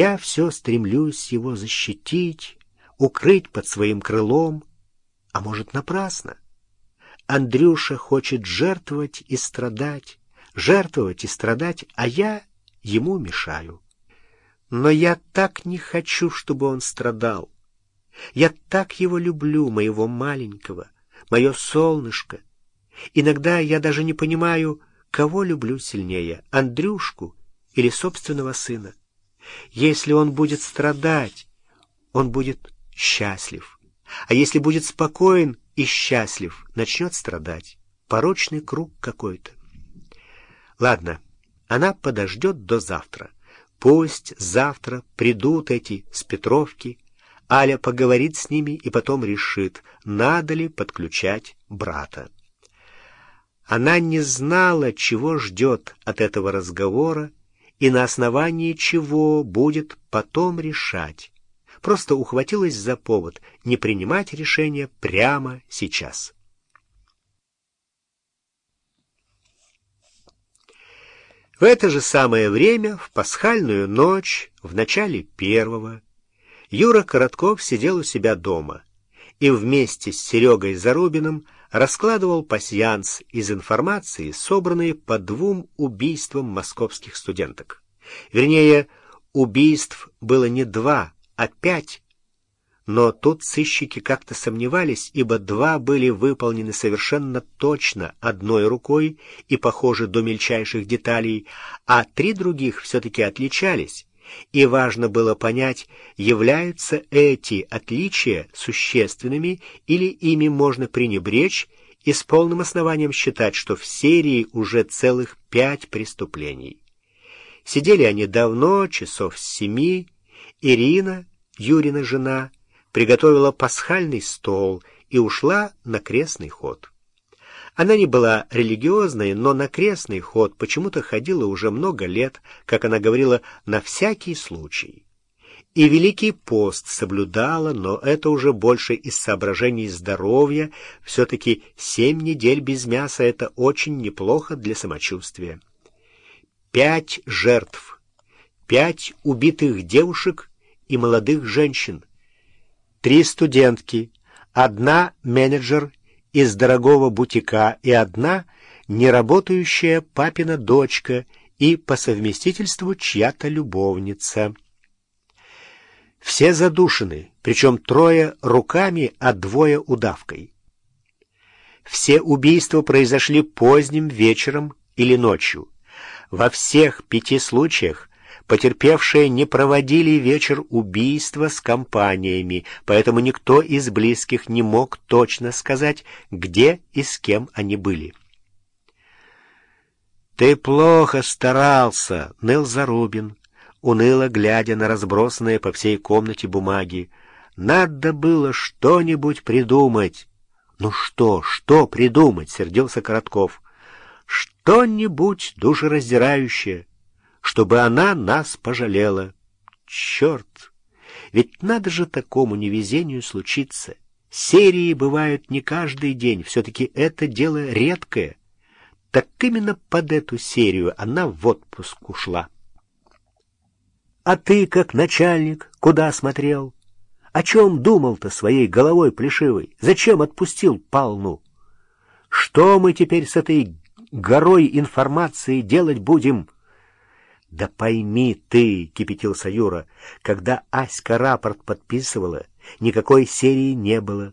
Я все стремлюсь его защитить, укрыть под своим крылом, а может, напрасно. Андрюша хочет жертвовать и страдать, жертвовать и страдать, а я ему мешаю. Но я так не хочу, чтобы он страдал. Я так его люблю, моего маленького, мое солнышко. Иногда я даже не понимаю, кого люблю сильнее, Андрюшку или собственного сына. Если он будет страдать, он будет счастлив. А если будет спокоен и счастлив, начнет страдать. Порочный круг какой-то. Ладно, она подождет до завтра. Пусть завтра придут эти с Петровки. Аля поговорит с ними и потом решит, надо ли подключать брата. Она не знала, чего ждет от этого разговора и на основании чего будет потом решать. Просто ухватилась за повод не принимать решение прямо сейчас. В это же самое время, в пасхальную ночь, в начале первого, Юра Коротков сидел у себя дома и вместе с Серегой Зарубиным раскладывал пасьянс из информации, собранной по двум убийствам московских студенток. Вернее, убийств было не два, а пять, но тут сыщики как-то сомневались, ибо два были выполнены совершенно точно одной рукой и похожи до мельчайших деталей, а три других все-таки отличались, и важно было понять, являются эти отличия существенными или ими можно пренебречь и с полным основанием считать, что в серии уже целых пять преступлений. Сидели они давно, часов с семи. Ирина, Юрина жена, приготовила пасхальный стол и ушла на крестный ход. Она не была религиозной, но на крестный ход почему-то ходила уже много лет, как она говорила, на всякий случай. И Великий пост соблюдала, но это уже больше из соображений здоровья. Все-таки семь недель без мяса — это очень неплохо для самочувствия. Пять жертв, пять убитых девушек и молодых женщин, три студентки, одна менеджер из дорогого бутика и одна неработающая папина дочка и по совместительству чья-то любовница. Все задушены, причем трое руками, а двое удавкой. Все убийства произошли поздним вечером или ночью. Во всех пяти случаях Потерпевшие не проводили вечер убийства с компаниями, поэтому никто из близких не мог точно сказать, где и с кем они были. «Ты плохо старался», — ныл Зарубин, уныло глядя на разбросанные по всей комнате бумаги. «Надо было что-нибудь придумать». «Ну что, что придумать?» — сердился Коротков. «Что-нибудь душераздирающее» чтобы она нас пожалела. Черт! Ведь надо же такому невезению случиться. Серии бывают не каждый день, все-таки это дело редкое. Так именно под эту серию она в отпуск ушла. А ты, как начальник, куда смотрел? О чем думал-то своей головой плешивой? Зачем отпустил Палну? Что мы теперь с этой горой информации делать будем?» «Да пойми ты», — кипятился Юра, — «когда Аська рапорт подписывала, никакой серии не было.